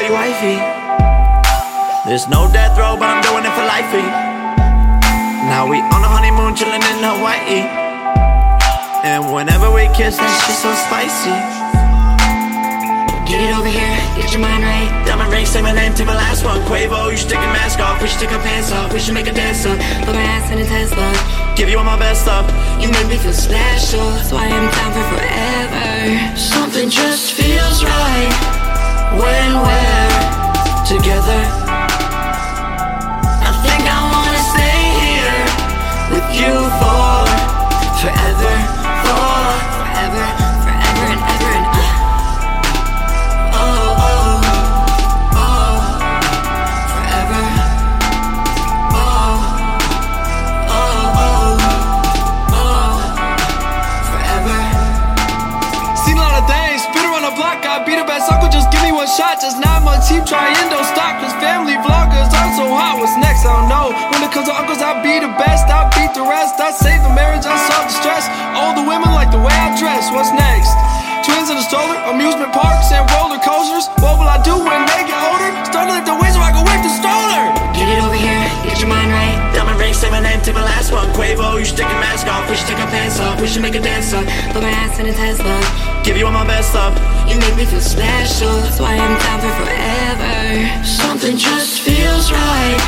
call you wifey. There's no death row, but I'm doing it for lifey. Now we on a honeymoon, chillin' in Hawaii. And whenever we kiss, that shit so spicy. Get it over here, get your mind right. Diamond ring, say my name, take my last one. Quavo, you should take your mask off. We should take our pants off. We should make a dance up. Put my ass in a Tesla. Give you all my best stuff. You make me feel special. That's why I'm down for forever. Something just block. I be the best uncle, just give me one shot. Just not much team trying, don't stop. Cause family vloggers are so hot. What's next? I don't know. When it comes to uncles, I be the best. I beat the rest. I save the marriage, I solve the stress. All the women like the way I dress. What's next? Twins in the stroller, amusement parks, and roller coasters. What will I do when they get older? Start to lift the weights so I can whip the stroller. Get it over here, get your mind right. Diamond ring, say my name, take my last one. Quavo, you take your mask off. Should make a dance up. Put my ass in a Tesla. Give you all my best stuff. You make me feel special. That's why I'm down for forever. Something just feels right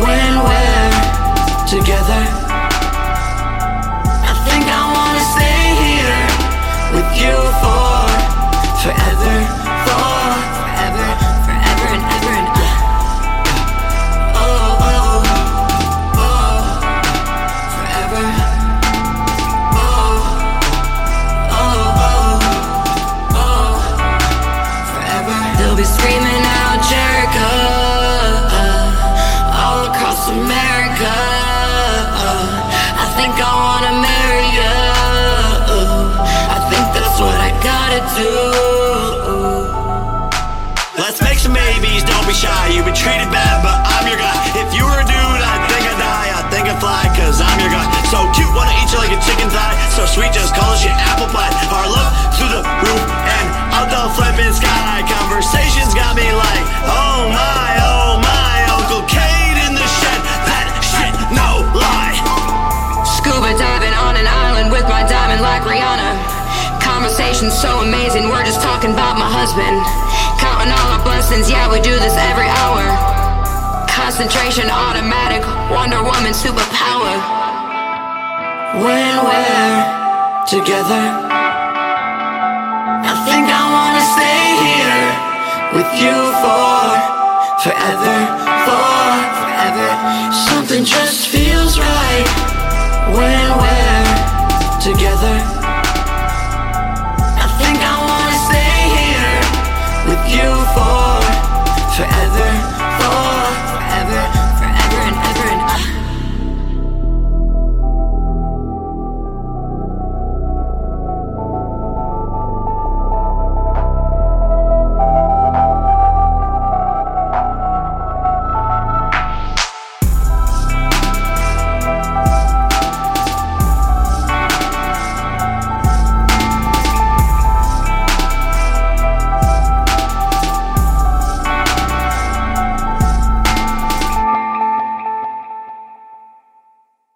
when we're together. Do. Let's make some babies, don't be shy. You've been treated bad, but I'm your guy. If you were So amazing, we're just talking about my husband. Counting all our blessings, yeah, we do this every hour. Concentration automatic, Wonder Woman superpower. When we're together, I think I wanna stay here with you for forever, for Forever, something just feels right when we're together.